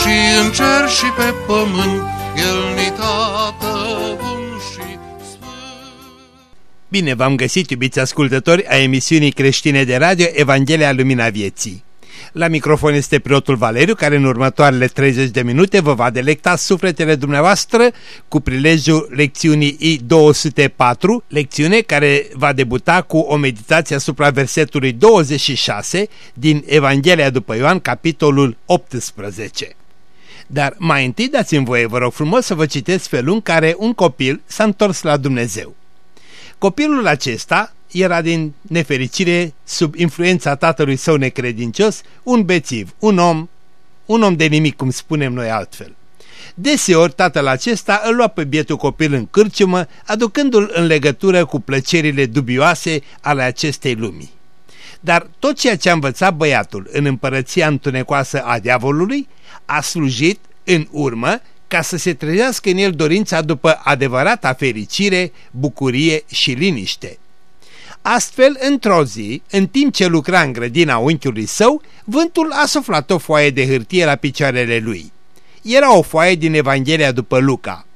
și în cer și pe pământ, El ni tată bun și sfânt. Bine v-am găsit, iubiți ascultători, a emisiunii creștine de radio Evanghelia Lumina Vieții. La microfon este preotul Valeriu, care în următoarele 30 de minute vă va delecta sufletele dumneavoastră cu prilejul lecțiunii I204, lecțiune care va debuta cu o meditație asupra versetului 26 din Evanghelia după Ioan, capitolul 18. Dar mai întâi dați-mi voie, vă rog frumos, să vă citesc felul în care un copil s-a întors la Dumnezeu. Copilul acesta era din nefericire, sub influența tatălui său necredincios, un bețiv, un om, un om de nimic, cum spunem noi altfel. Deseori tatăl acesta îl lua pe bietul copil în cârciumă, aducându-l în legătură cu plăcerile dubioase ale acestei lumii. Dar tot ceea ce a învățat băiatul în împărăția întunecoasă a diavolului a slujit în urmă ca să se trezească în el dorința după adevărata fericire, bucurie și liniște. Astfel, într-o zi, în timp ce lucra în grădina unchiului său, vântul a suflat o foaie de hârtie la picioarele lui. Era o foaie din Evanghelia după Luca.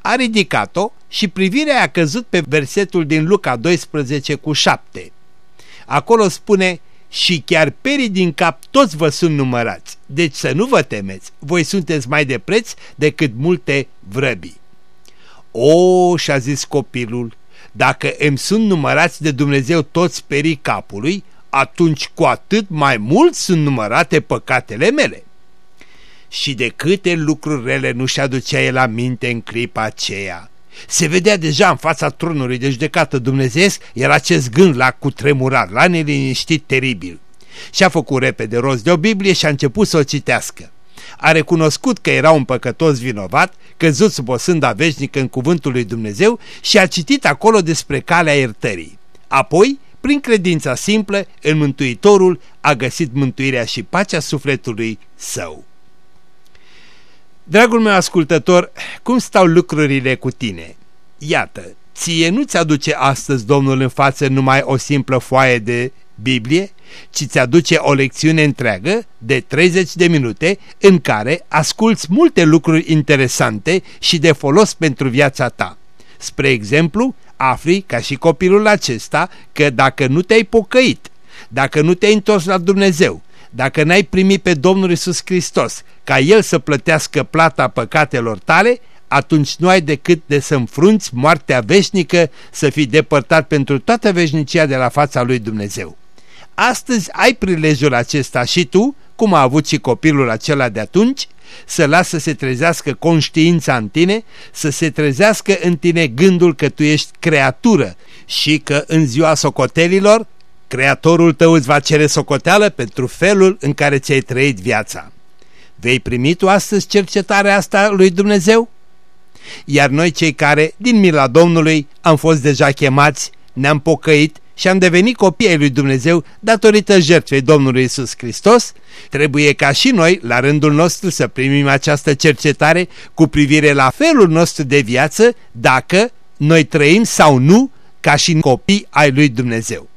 A ridicat-o și privirea a căzut pe versetul din Luca 12 cu 7. Acolo spune, și chiar perii din cap toți vă sunt numărați, deci să nu vă temeți, voi sunteți mai de preț decât multe vrăbii. O, și-a zis copilul, dacă îmi sunt numărați de Dumnezeu toți perii capului, atunci cu atât mai mult sunt numărate păcatele mele. Și de câte lucruri rele nu și aducea el la minte în clipa aceea. Se vedea deja în fața tronului de judecată dumnezeesc, era acest gând la cutremurat, la neliniștit teribil. Și-a făcut repede rost de o Biblie și a început să o citească a recunoscut că era un păcătos vinovat, căzut sub o sânda veșnică în cuvântul lui Dumnezeu și a citit acolo despre calea iertării. Apoi, prin credința simplă, în Mântuitorul a găsit mântuirea și pacea sufletului său. Dragul meu ascultător, cum stau lucrurile cu tine? Iată, ție nu-ți aduce astăzi Domnul în față numai o simplă foaie de Biblie, ci ți aduce o lecțiune întreagă de 30 de minute în care asculți multe lucruri interesante și de folos pentru viața ta. Spre exemplu, afli ca și copilul acesta că dacă nu te-ai pocăit, dacă nu te-ai întors la Dumnezeu, dacă n-ai primit pe Domnul Isus Hristos ca El să plătească plata păcatelor tale, atunci nu ai decât de să înfrunți moartea veșnică, să fii depărtat pentru toată veșnicia de la fața lui Dumnezeu. Astăzi ai prilejul acesta și tu, cum a avut și copilul acela de atunci, să lasă să se trezească conștiința în tine, să se trezească în tine gândul că tu ești creatură și că în ziua socotelilor, Creatorul tău îți va cere socoteală pentru felul în care ți-ai trăit viața. Vei primi tu astăzi cercetarea asta lui Dumnezeu? Iar noi cei care, din mila Domnului, am fost deja chemați, ne-am pocăit și am devenit copii ai lui Dumnezeu datorită jertfei Domnului Isus Hristos, trebuie ca și noi, la rândul nostru, să primim această cercetare cu privire la felul nostru de viață, dacă noi trăim sau nu ca și copii ai lui Dumnezeu.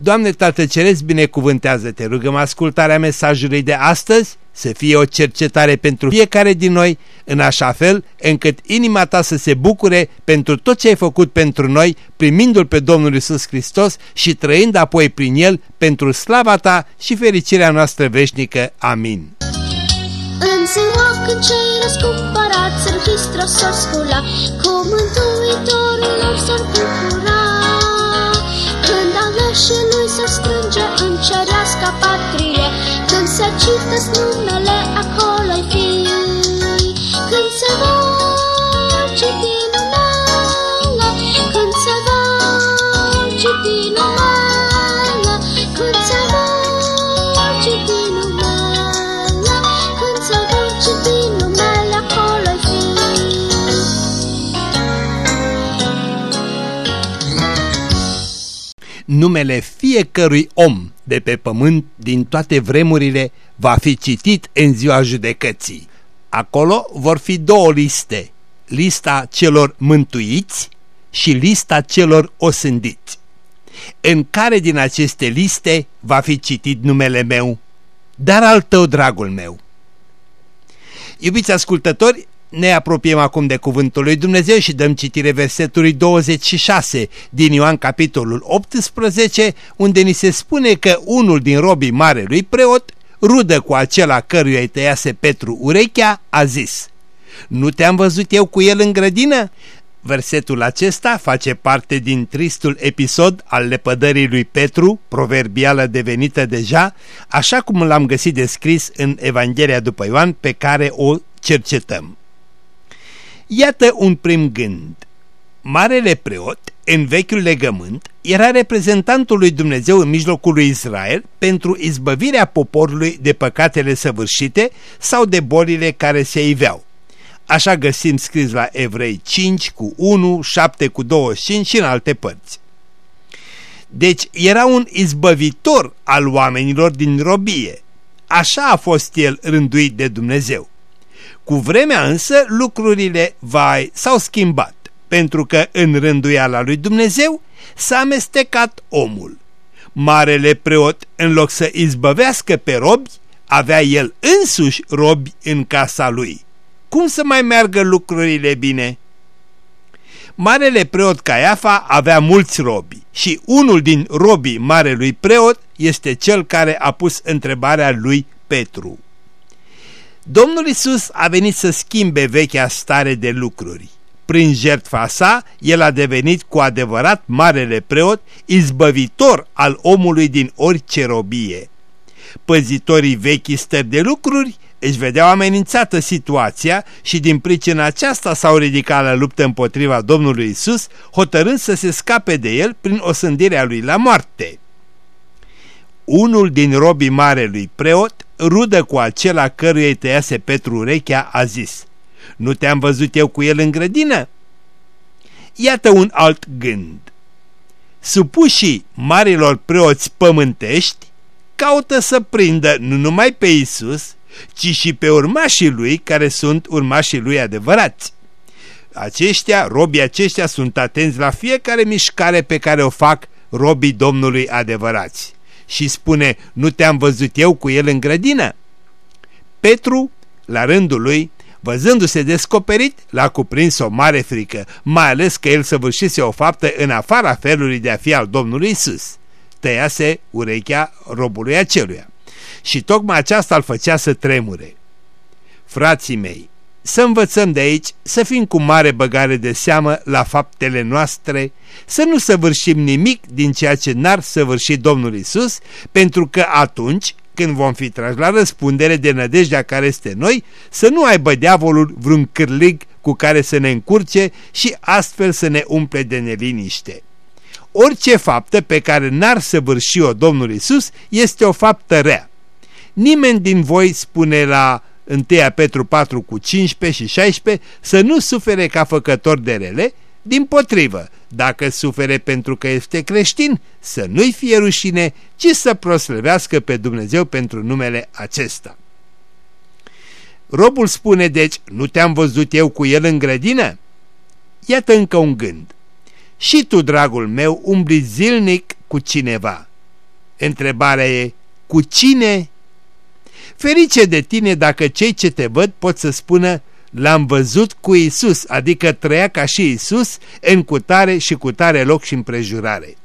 Doamne Tată Ceresc, binecuvântează-te, rugăm ascultarea mesajului de astăzi să fie o cercetare pentru fiecare din noi, în așa fel încât inima ta să se bucure pentru tot ce ai făcut pentru noi, primindu-L pe Domnul Isus Hristos și trăind apoi prin El pentru slava ta și fericirea noastră veșnică. Amin. În ziua când cei răscumpărați în Hristos s-or scula, cu Mântuitorul lor s-or bucura. Când aleșii lui s-or strânge în cerească patrie, când se citesc numele acolo-i fi. Numele fiecărui om de pe pământ din toate vremurile va fi citit în ziua judecății. Acolo vor fi două liste, lista celor mântuiți și lista celor osândiți. În care din aceste liste va fi citit numele meu, dar al tău, dragul meu. Iubiți ascultători, ne apropiem acum de cuvântul lui Dumnezeu și dăm citire versetului 26 din Ioan capitolul 18, unde ni se spune că unul din robii marelui preot, rudă cu acela căruia îi tăiase Petru urechea, a zis, Nu te-am văzut eu cu el în grădină? Versetul acesta face parte din tristul episod al lepădării lui Petru, proverbială devenită deja, așa cum l-am găsit descris în Evanghelia după Ioan pe care o cercetăm. Iată un prim gând. Marele preot, în vechiul legământ, era reprezentantul lui Dumnezeu în mijlocul lui Israel pentru izbăvirea poporului de păcatele săvârșite sau de bolile care se iveau. Așa găsim scris la Evrei 5 cu 1, 7 cu 25 și în alte părți. Deci era un izbăvitor al oamenilor din robie. Așa a fost el rânduit de Dumnezeu. Cu vremea însă lucrurile, vai, s-au schimbat, pentru că în rânduiala lui Dumnezeu s-a amestecat omul. Marele preot, în loc să izbăvească pe robi, avea el însuși robi în casa lui. Cum să mai meargă lucrurile bine? Marele preot Caiafa avea mulți robi și unul din robii marelui preot este cel care a pus întrebarea lui Petru. Domnul Isus a venit să schimbe vechea stare de lucruri. Prin jertfa sa, el a devenit cu adevărat marele preot, izbăvitor al omului din orice robie. Păzitorii vechi stări de lucruri își vedeau amenințată situația și din pricina aceasta s-au ridicat la luptă împotriva Domnului Isus, hotărând să se scape de el prin osândirea lui la moarte. Unul din robii marelui preot rudă cu acela căruia îi tăiase Petru urechea, a zis, Nu te-am văzut eu cu el în grădină? Iată un alt gând. Supușii marilor preoți pământești caută să prindă nu numai pe Isus, ci și pe urmașii lui care sunt urmașii lui adevărați. Aceștia, robii aceștia sunt atenți la fiecare mișcare pe care o fac robii Domnului adevărați și spune, nu te-am văzut eu cu el în grădină? Petru, la rândul lui, văzându-se descoperit, l-a cuprins o mare frică, mai ales că el săvârșise o faptă în afara felului de a fi al Domnului Isus. Tăiase urechea robului aceluia. Și tocmai aceasta îl făcea să tremure. Frații mei, să învățăm de aici să fim cu mare băgare de seamă la faptele noastre, să nu săvârșim nimic din ceea ce n-ar săvârși Domnul Isus, pentru că atunci, când vom fi trași la răspundere de nădejdea care este noi, să nu aibă diavolul vreun cârlig cu care să ne încurce și astfel să ne umple de neliniște. Orice faptă pe care n-ar săvârși-o Domnul Isus este o faptă rea. Nimeni din voi spune la 1 Petru 4 cu 15 și 16 să nu sufere ca făcător de rele, din potrivă, dacă sufere pentru că este creștin, să nu-i fie rușine, ci să proslăvească pe Dumnezeu pentru numele acesta. Robul spune deci, nu te-am văzut eu cu el în grădină? Iată încă un gând. Și tu, dragul meu, umbli zilnic cu cineva. Întrebarea e, cu cine Ferice de tine dacă cei ce te văd pot să spună l-am văzut cu Isus, adică trăia ca și Isus în cutare și cutare loc și împrejurare.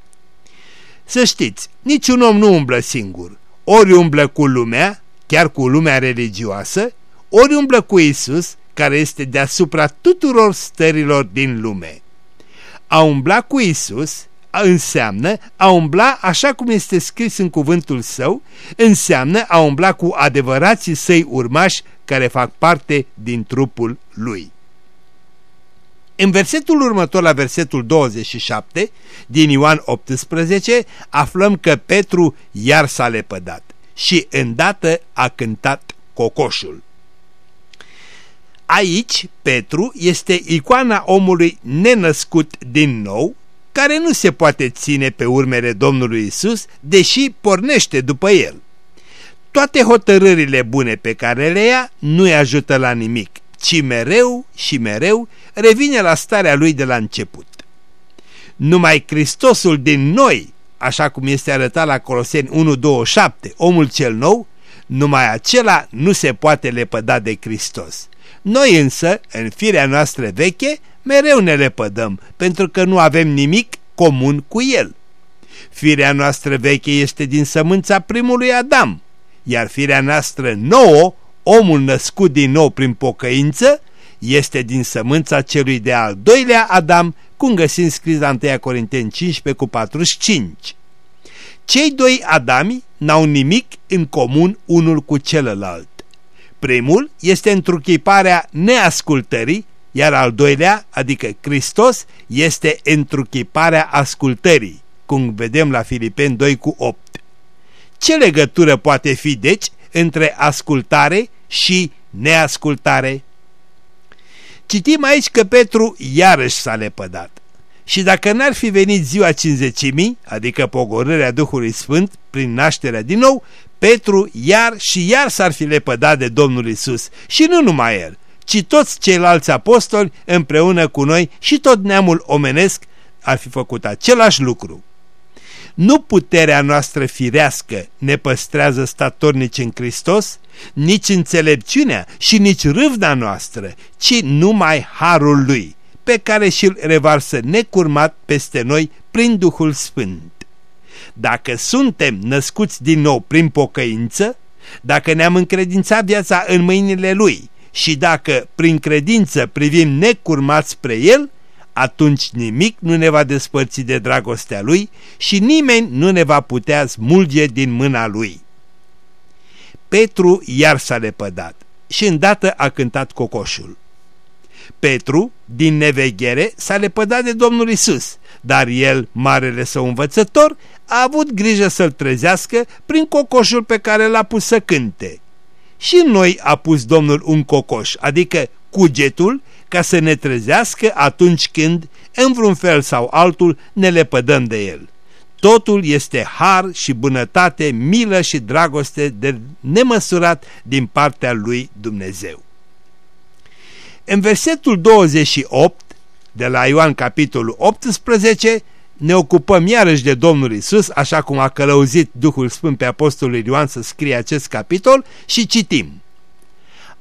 Să știți, niciun om nu umblă singur, ori umblă cu lumea, chiar cu lumea religioasă, ori umblă cu Isus, care este deasupra tuturor stărilor din lume. A umbla cu Isus înseamnă a umbla așa cum este scris în cuvântul său, înseamnă a umbla cu adevărații săi urmași care fac parte din trupul lui. În versetul următor, la versetul 27 din Ioan 18, aflăm că Petru iar s-a lepădat și îndată a cântat cocoșul. Aici, Petru este icoana omului nenăscut din nou, care nu se poate ține pe urmele Domnului Isus, deși pornește după el. Toate hotărârile bune pe care le ia nu-i ajută la nimic, ci mereu și mereu revine la starea lui de la început. Numai Hristosul din noi, așa cum este arătat la Coloseni 1.27, omul cel nou, numai acela nu se poate lepăda de Hristos. Noi însă, în firea noastră veche, mereu ne lepădăm, pentru că nu avem nimic comun cu el. Firea noastră veche este din sămânța primului Adam, iar firea noastră nouă, omul născut din nou prin pocăință, este din sămânța celui de al doilea Adam, cum găsim scris la 1 Corinteni 15 cu 45. Cei doi Adami n-au nimic în comun unul cu celălalt. Primul este întruchiparea neascultării, iar al doilea, adică Hristos, este întruchiparea ascultării, cum vedem la Filipeni 2 cu 8. Ce legătură poate fi, deci, între ascultare și neascultare? Citim aici că Petru iarăși s-a lepădat. Și dacă n-ar fi venit ziua cinzecimii, adică pogorârea Duhului Sfânt prin nașterea din nou, Petru iar și iar s-ar fi lepădat de Domnul Isus. Și nu numai el, ci toți ceilalți apostoli împreună cu noi și tot neamul omenesc ar fi făcut același lucru. Nu puterea noastră firească ne păstrează statornici în Hristos, nici înțelepciunea și nici râvna noastră, ci numai harul Lui, pe care și-l revarsă necurmat peste noi prin Duhul Sfânt. Dacă suntem născuți din nou prin pocăință, dacă ne-am încredințat viața în mâinile Lui și dacă prin credință privim necurmat spre El, atunci nimic nu ne va despărți de dragostea Lui și nimeni nu ne va putea smulge din mâna Lui. Petru iar s-a lepădat și îndată a cântat cocoșul. Petru, din neveghere, s-a lepădat de Domnul Isus, dar el, marele său învățător, a avut grijă să-l trezească prin cocoșul pe care l-a pus să cânte. Și noi a pus Domnul un cocoș, adică cugetul, ca să ne trezească atunci când, în vreun fel sau altul, ne lepădăm de el. Totul este har și bunătate, milă și dragoste de nemăsurat din partea lui Dumnezeu. În versetul 28 de la Ioan capitolul 18 ne ocupăm iarăși de Domnul Isus, așa cum a călăuzit Duhul Sfânt pe Apostolul Ioan să scrie acest capitol și citim.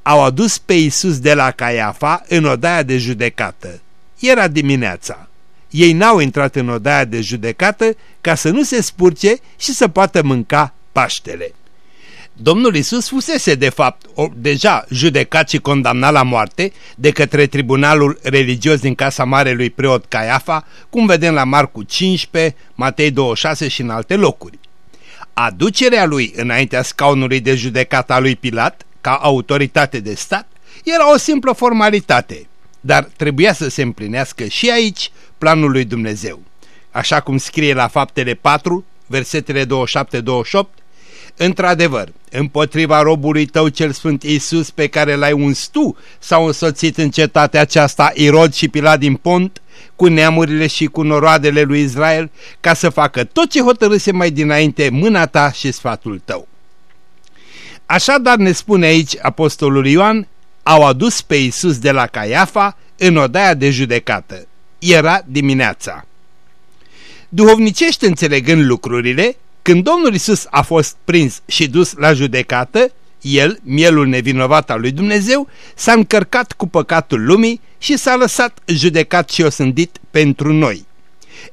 Au adus pe Isus de la Caiafa în odaia de judecată. Era dimineața. Ei n-au intrat în odaia de judecată ca să nu se spurce și să poată mânca Paștele. Domnul Isus fusese de fapt o, deja judecat și condamnat la moarte de către tribunalul religios din casa marelui preot Caiafa, cum vedem la Marcu 15, Matei 26 și în alte locuri. Aducerea lui înaintea scaunului de judecat a lui Pilat, ca autoritate de stat, era o simplă formalitate, dar trebuia să se împlinească și aici planul lui Dumnezeu. Așa cum scrie la faptele 4, versetele 27-28, Într-adevăr, împotriva robului tău cel sfânt Iisus pe care l-ai uns tu, s-au însoțit în cetatea aceasta Irod și Pilat din Pont, cu neamurile și cu noroadele lui Israel, ca să facă tot ce hotărâse mai dinainte mâna ta și sfatul tău. Așadar ne spune aici apostolul Ioan, au adus pe Iisus de la Caiafa în odaia de judecată. Era dimineața. Duhovnicește înțelegând lucrurile, când Domnul Isus a fost prins și dus la judecată, el, mielul nevinovat al lui Dumnezeu, s-a încărcat cu păcatul lumii și s-a lăsat judecat și osândit pentru noi.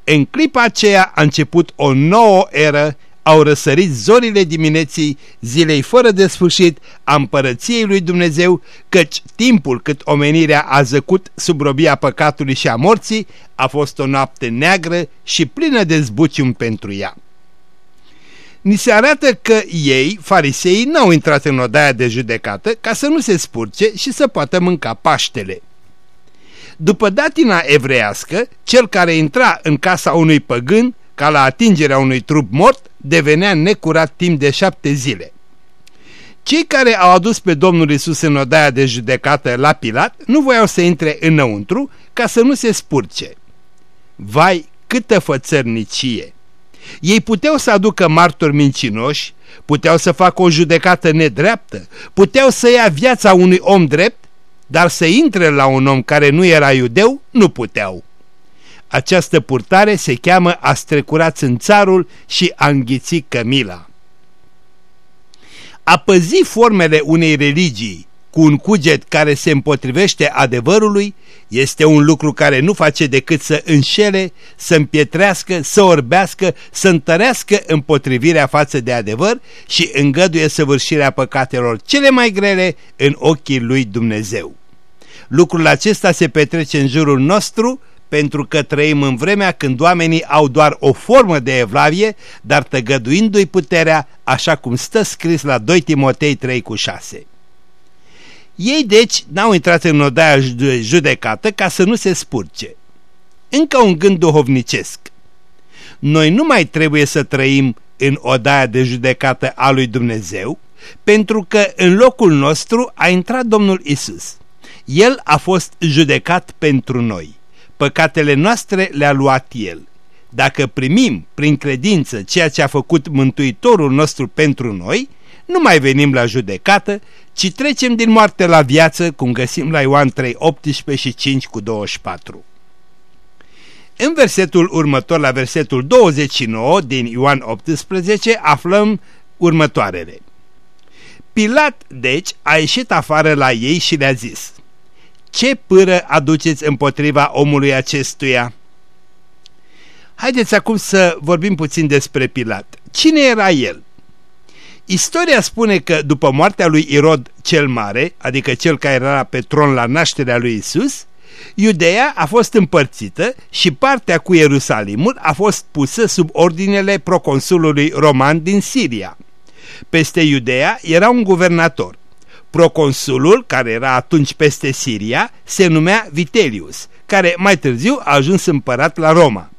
În clipa aceea a început o nouă eră, au răsărit zorile dimineții, zilei fără de sfârșit, a împărăției lui Dumnezeu, căci timpul cât omenirea a zăcut sub robia păcatului și a morții a fost o noapte neagră și plină de zbucium pentru ea ni se arată că ei, fariseii, n-au intrat în odaia de judecată ca să nu se spurce și să poată mânca Paștele. După datina evreiască, cel care intra în casa unui păgân, ca la atingerea unui trup mort, devenea necurat timp de șapte zile. Cei care au adus pe Domnul Isus în odaia de judecată la Pilat nu voiau să intre înăuntru ca să nu se spurce. Vai câtă fățărnicie! Ei puteau să aducă martori mincinoși, puteau să facă o judecată nedreaptă, puteau să ia viața unui om drept, dar să intre la un om care nu era iudeu, nu puteau. Această purtare se cheamă a strecurat în țarul și a înghiți cămila. A păzi formele unei religii cu un cuget care se împotrivește adevărului este un lucru care nu face decât să înșele, să împietrească, să orbească, să întărească împotrivirea față de adevăr și îngăduie săvârșirea păcatelor cele mai grele în ochii lui Dumnezeu. Lucrul acesta se petrece în jurul nostru pentru că trăim în vremea când oamenii au doar o formă de evlavie, dar tăgăduindu-i puterea, așa cum stă scris la 2 Timotei 3 cu 6. Ei deci n-au intrat în odaia de judecată ca să nu se spurce. Încă un gând duhovnicesc. Noi nu mai trebuie să trăim în odaia de judecată a lui Dumnezeu, pentru că în locul nostru a intrat Domnul Isus. El a fost judecat pentru noi. Păcatele noastre le-a luat El. Dacă primim prin credință ceea ce a făcut Mântuitorul nostru pentru noi, nu mai venim la judecată, ci trecem din moarte la viață, cum găsim la Ioan 3, 18 și 5 cu 24. În versetul următor, la versetul 29 din Ioan 18, aflăm următoarele. Pilat, deci, a ieșit afară la ei și le-a zis, Ce pâră aduceți împotriva omului acestuia? Haideți acum să vorbim puțin despre Pilat. Cine era el? Istoria spune că după moartea lui Irod cel Mare, adică cel care era pe tron la nașterea lui Isus, Iudeea a fost împărțită și partea cu Ierusalimul a fost pusă sub ordinele proconsulului roman din Siria. Peste Iudeea era un guvernator. Proconsulul, care era atunci peste Siria, se numea Vitelius, care mai târziu a ajuns împărat la Roma.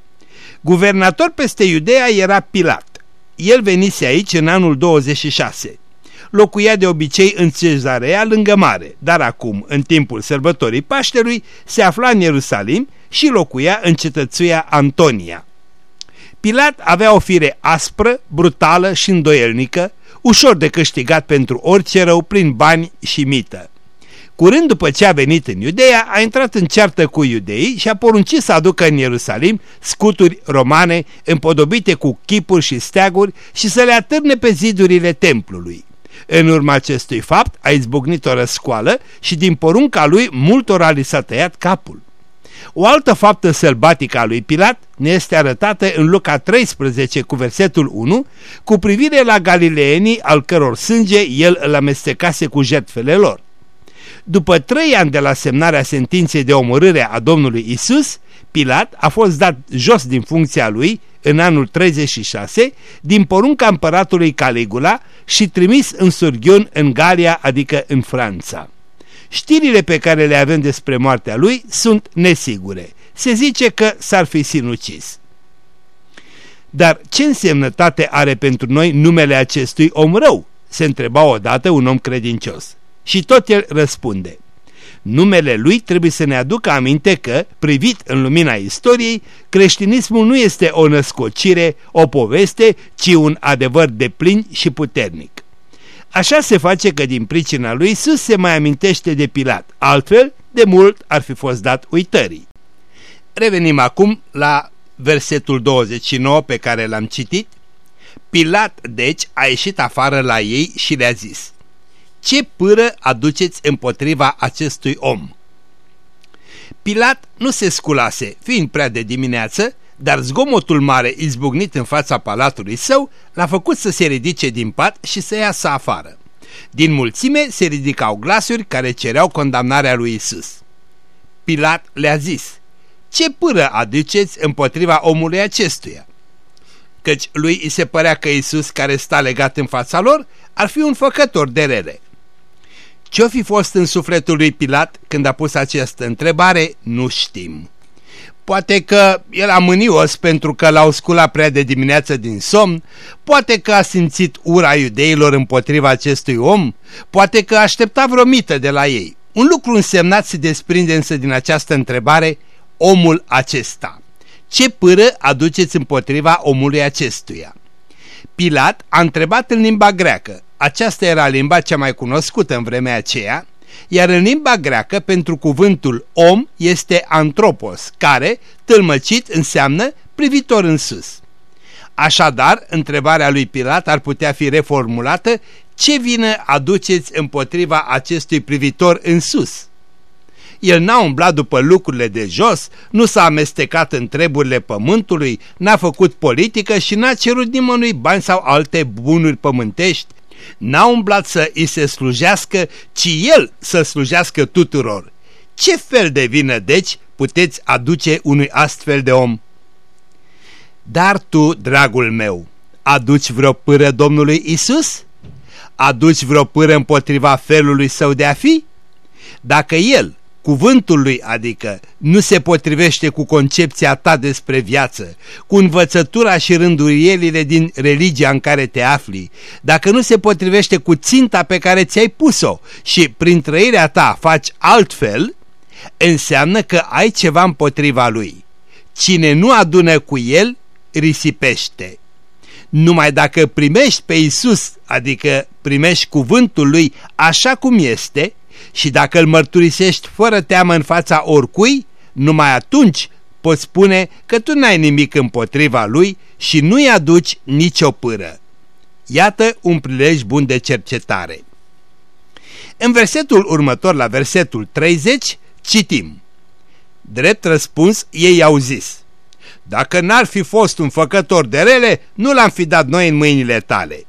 Guvernator peste Iudeea era Pilat. El venise aici în anul 26. Locuia de obicei în Cezarea lângă mare, dar acum, în timpul sărbătorii Paștelui, se afla în Ierusalim și locuia în cetățuia Antonia. Pilat avea o fire aspră, brutală și îndoielnică, ușor de câștigat pentru orice rău prin bani și mită. Curând după ce a venit în Iudeea, a intrat în ceartă cu iudeii și a poruncit să aducă în Ierusalim scuturi romane împodobite cu chipuri și steaguri și să le atârne pe zidurile templului. În urma acestui fapt a izbucnit o răscoală și din porunca lui multora li s-a tăiat capul. O altă faptă sălbatică a lui Pilat ne este arătată în Luca 13 cu versetul 1 cu privire la galileenii al căror sânge el îl amestecase cu jertfele lor. După trei ani de la semnarea sentinței de omorâre a Domnului Isus, Pilat a fost dat jos din funcția lui în anul 36 din porunca împăratului Caligula și trimis în surghiun în Galia, adică în Franța. Știrile pe care le avem despre moartea lui sunt nesigure. Se zice că s-ar fi sinucis. Dar ce însemnătate are pentru noi numele acestui om rău? Se întreba odată un om credincios. Și tot el răspunde. Numele lui trebuie să ne aducă aminte că, privit în lumina istoriei, creștinismul nu este o născocire, o poveste, ci un adevăr de plin și puternic. Așa se face că din pricina lui Isus se mai amintește de Pilat, altfel de mult ar fi fost dat uitării. Revenim acum la versetul 29 pe care l-am citit. Pilat, deci, a ieșit afară la ei și le-a zis, ce pâră aduceți împotriva acestui om? Pilat nu se sculase, fiind prea de dimineață, dar zgomotul mare izbucnit în fața palatului său l-a făcut să se ridice din pat și să iasă afară. Din mulțime se ridicau glasuri care cereau condamnarea lui Isus. Pilat le-a zis, ce pâră aduceți împotriva omului acestuia? Căci lui îi se părea că Isus, care sta legat în fața lor, ar fi un făcător de rele. Ce-o fi fost în sufletul lui Pilat când a pus această întrebare, nu știm. Poate că el a mânios pentru că l-au sculat prea de dimineață din somn, poate că a simțit ura iudeilor împotriva acestui om, poate că aștepta vreo mită de la ei. Un lucru însemnat se desprinde însă din această întrebare, omul acesta. ce pâră aduceți împotriva omului acestuia? Pilat a întrebat în limba greacă, aceasta era limba cea mai cunoscută în vremea aceea, iar în limba greacă pentru cuvântul om este antropos, care, tâlmăcit, înseamnă privitor în sus. Așadar, întrebarea lui Pilat ar putea fi reformulată, ce vină aduceți împotriva acestui privitor în sus? El n-a umblat după lucrurile de jos, nu s-a amestecat în treburile pământului, n-a făcut politică și n-a cerut nimănui bani sau alte bunuri pământești. N-a umblat să îi se slujească, ci el să slujească tuturor. Ce fel de vină, deci, puteți aduce unui astfel de om? Dar tu, dragul meu, aduci vreo pâră Domnului Isus? Aduci vreo pâră împotriva felului său de a fi? Dacă el, cuvântul lui adică, nu se potrivește cu concepția ta despre viață, cu învățătura și rânduielile din religia în care te afli, dacă nu se potrivește cu ținta pe care ți-ai pus-o și prin trăirea ta faci altfel, înseamnă că ai ceva împotriva lui. Cine nu adună cu el, risipește. Numai dacă primești pe Isus, adică primești cuvântul lui așa cum este, și dacă îl mărturisești fără teamă în fața oricui, numai atunci poți spune că tu n-ai nimic împotriva lui și nu-i aduci nicio pâră. Iată un prilej bun de cercetare. În versetul următor, la versetul 30, citim. Drept răspuns, ei au zis, Dacă n-ar fi fost un făcător de rele, nu l-am fi dat noi în mâinile tale.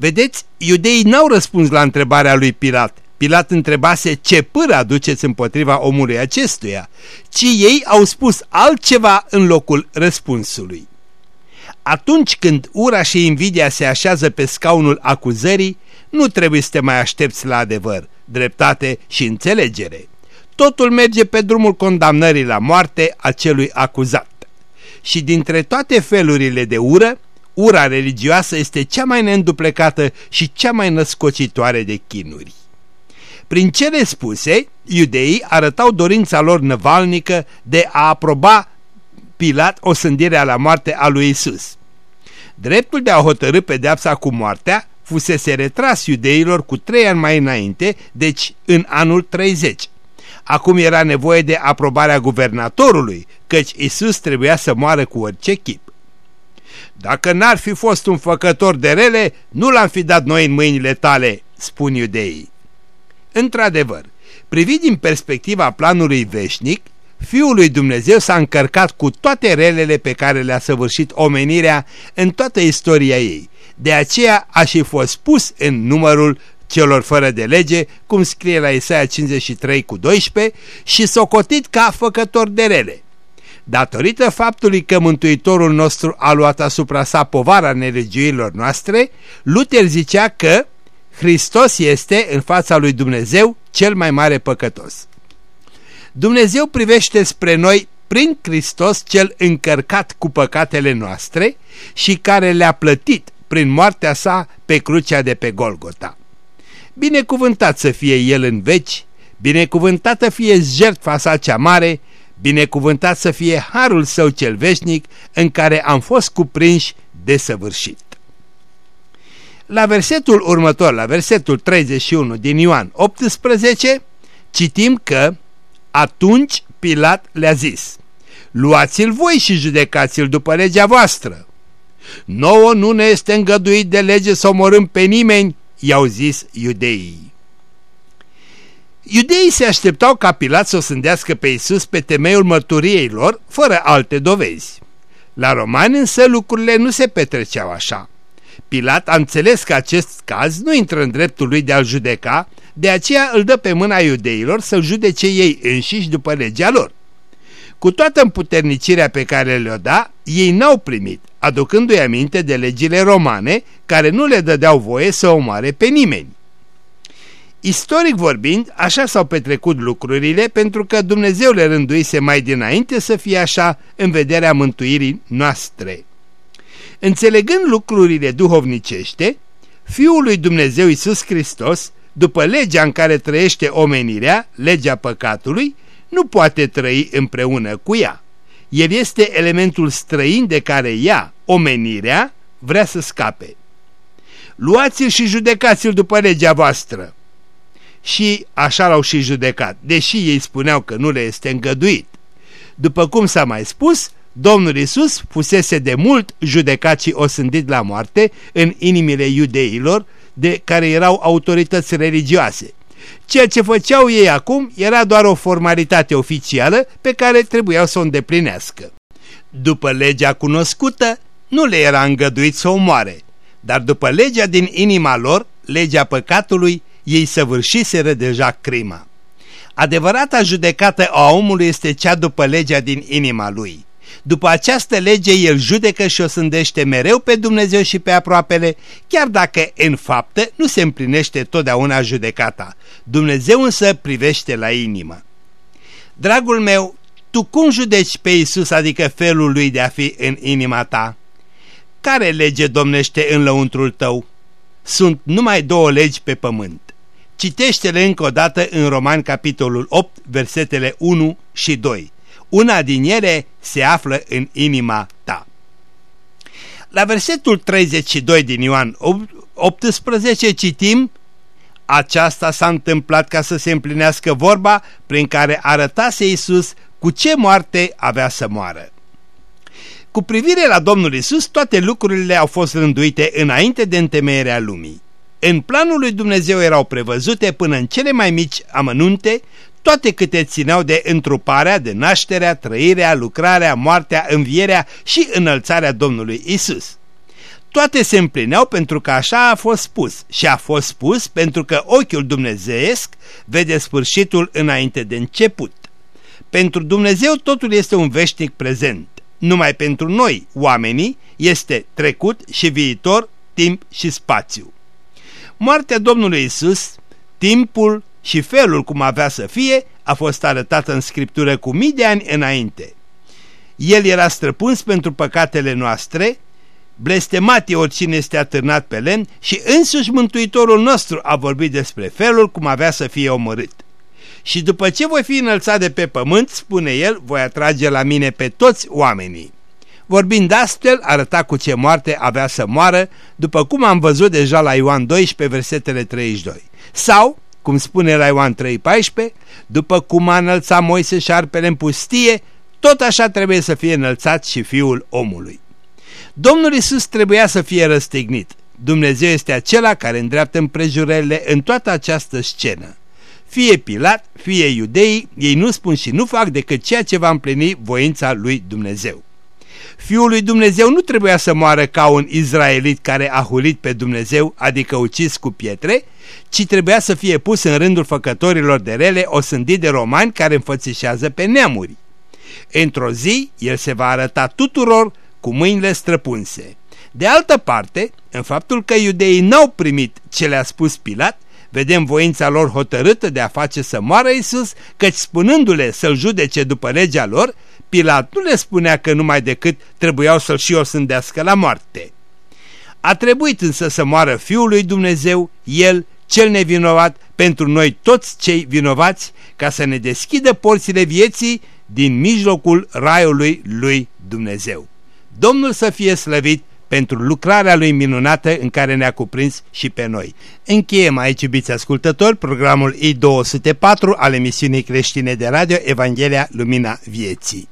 Vedeți, iudeii n-au răspuns la întrebarea lui Pilat, Pilat întrebase ce pâră aduceți împotriva omului acestuia, ci ei au spus altceva în locul răspunsului. Atunci când ura și invidia se așează pe scaunul acuzării, nu trebuie să te mai aștepți la adevăr, dreptate și înțelegere. Totul merge pe drumul condamnării la moarte a celui acuzat. Și dintre toate felurile de ură, ura religioasă este cea mai neînduplecată și cea mai născocitoare de chinuri. Prin cele spuse, iudeii arătau dorința lor năvalnică de a aproba Pilat o sândirea la moarte a lui Isus. Dreptul de a hotărâ pedeapsa cu moartea fusese retras iudeilor cu trei ani mai înainte, deci în anul 30. Acum era nevoie de aprobarea guvernatorului, căci Isus trebuia să moară cu orice chip. Dacă n-ar fi fost un făcător de rele, nu l-am fi dat noi în mâinile tale, spun iudeii. Într-adevăr, privit din perspectiva planului veșnic, Fiul lui Dumnezeu s-a încărcat cu toate relele pe care le-a săvârșit omenirea în toată istoria ei. De aceea a și fost pus în numărul celor fără de lege, cum scrie la Isaia 53 cu 12, și socotit ca făcător de rele. Datorită faptului că Mântuitorul nostru a luat asupra sa povara nelegiuilor noastre, Luther zicea că Hristos este, în fața lui Dumnezeu, cel mai mare păcătos. Dumnezeu privește spre noi prin Hristos cel încărcat cu păcatele noastre și care le-a plătit prin moartea sa pe crucea de pe Golgota. Binecuvântat să fie El în veci, binecuvântată fie jertfa sa cea mare, binecuvântat să fie harul său cel veșnic în care am fost cuprinși de săvârșit. La versetul următor, la versetul 31 din Ioan 18, citim că atunci Pilat le-a zis, luați-l voi și judecați-l după legea voastră. Nouă nu ne este îngăduit de lege să omorâm pe nimeni, i-au zis iudeii. Iudeii se așteptau ca Pilat să o sândească pe Isus pe temeiul mărturiei lor, fără alte dovezi. La romani însă lucrurile nu se petreceau așa. Pilat a înțeles că acest caz nu intră în dreptul lui de a-l judeca, de aceea îl dă pe mâna iudeilor să-l judece ei înșiși după legea lor. Cu toată împuternicirea pe care le-o da, ei n-au primit, aducându-i aminte de legile romane care nu le dădeau voie să omoare pe nimeni. Istoric vorbind, așa s-au petrecut lucrurile pentru că Dumnezeu le rânduise mai dinainte să fie așa în vederea mântuirii noastre. Înțelegând lucrurile duhovnicește, Fiul lui Dumnezeu Iisus Hristos, după legea în care trăiește omenirea, legea păcatului, nu poate trăi împreună cu ea. El este elementul străin de care ea, omenirea, vrea să scape. Luați-l și judecați-l după legea voastră. Și așa l-au și judecat, deși ei spuneau că nu le este îngăduit. După cum s-a mai spus, Domnul Isus fusese de mult judecat și osândit la moarte în inimile iudeilor, de care erau autorități religioase. Ceea ce făceau ei acum era doar o formalitate oficială pe care trebuiau să o îndeplinească. După legea cunoscută, nu le era îngăduit să o moare, dar după legea din inima lor, legea păcatului, ei săvârșiseră deja crima. Adevărata judecată a omului este cea după legea din inima lui. După această lege el judecă și o sândește mereu pe Dumnezeu și pe aproapele, chiar dacă în faptă nu se împlinește totdeauna judecata. Dumnezeu însă privește la inimă. Dragul meu, tu cum judeci pe Isus, adică felul lui de a fi în inima ta? Care lege domnește în lăuntrul tău? Sunt numai două legi pe pământ. Citește-le încă o dată în Roman capitolul 8, versetele 1 și 2. Una din ele se află în inima ta. La versetul 32 din Ioan 18 citim Aceasta s-a întâmplat ca să se împlinească vorba prin care arătase Iisus cu ce moarte avea să moară. Cu privire la Domnul Isus, toate lucrurile au fost rânduite înainte de întemeierea lumii. În planul lui Dumnezeu erau prevăzute până în cele mai mici amănunte toate câte țineau de întruparea, de nașterea, trăirea, lucrarea, moartea, învierea și înălțarea Domnului Isus. Toate se împlineau pentru că așa a fost spus și a fost spus pentru că ochiul dumnezeiesc vede sfârșitul înainte de început. Pentru Dumnezeu totul este un veșnic prezent. Numai pentru noi, oamenii, este trecut și viitor, timp și spațiu. Moartea Domnului Isus, timpul și felul cum avea să fie a fost arătată în Scriptură cu mii de ani înainte. El era străpuns pentru păcatele noastre, blestemat e oricine este atârnat pe lemn și însuși Mântuitorul nostru a vorbit despre felul cum avea să fie omorât. Și după ce voi fi înălțat de pe pământ, spune el, voi atrage la mine pe toți oamenii. Vorbind astfel, arăta cu ce moarte avea să moară, după cum am văzut deja la Ioan 12, versetele 32. Sau, cum spune la Ioan 3,14, după cum a înălțat Moise șarpele în pustie, tot așa trebuie să fie înălțat și fiul omului. Domnul Isus trebuia să fie răstignit. Dumnezeu este acela care îndreaptă împrejurările în toată această scenă. Fie Pilat, fie iudeii, ei nu spun și nu fac decât ceea ce va împlini voința lui Dumnezeu. Fiul lui Dumnezeu nu trebuia să moară ca un izraelit care a hulit pe Dumnezeu, adică ucis cu pietre, ci trebuia să fie pus în rândul făcătorilor de rele osândit de romani care înfățișează pe neamuri. Într-o zi, el se va arăta tuturor cu mâinile străpunse. De altă parte, în faptul că iudeii n-au primit ce le-a spus Pilat, vedem voința lor hotărâtă de a face să moară Isus, căci spunându-le să-l judece după legea lor, Pilat nu le spunea că numai decât trebuiau să-l și o sândească la moarte. A trebuit însă să moară Fiul lui Dumnezeu, El, cel nevinovat, pentru noi toți cei vinovați, ca să ne deschidă porțile vieții din mijlocul raiului lui Dumnezeu. Domnul să fie slăvit pentru lucrarea lui minunată în care ne-a cuprins și pe noi. Încheiem aici, iubiți ascultători, programul I-204 al emisiunii creștine de radio Evanghelia Lumina Vieții.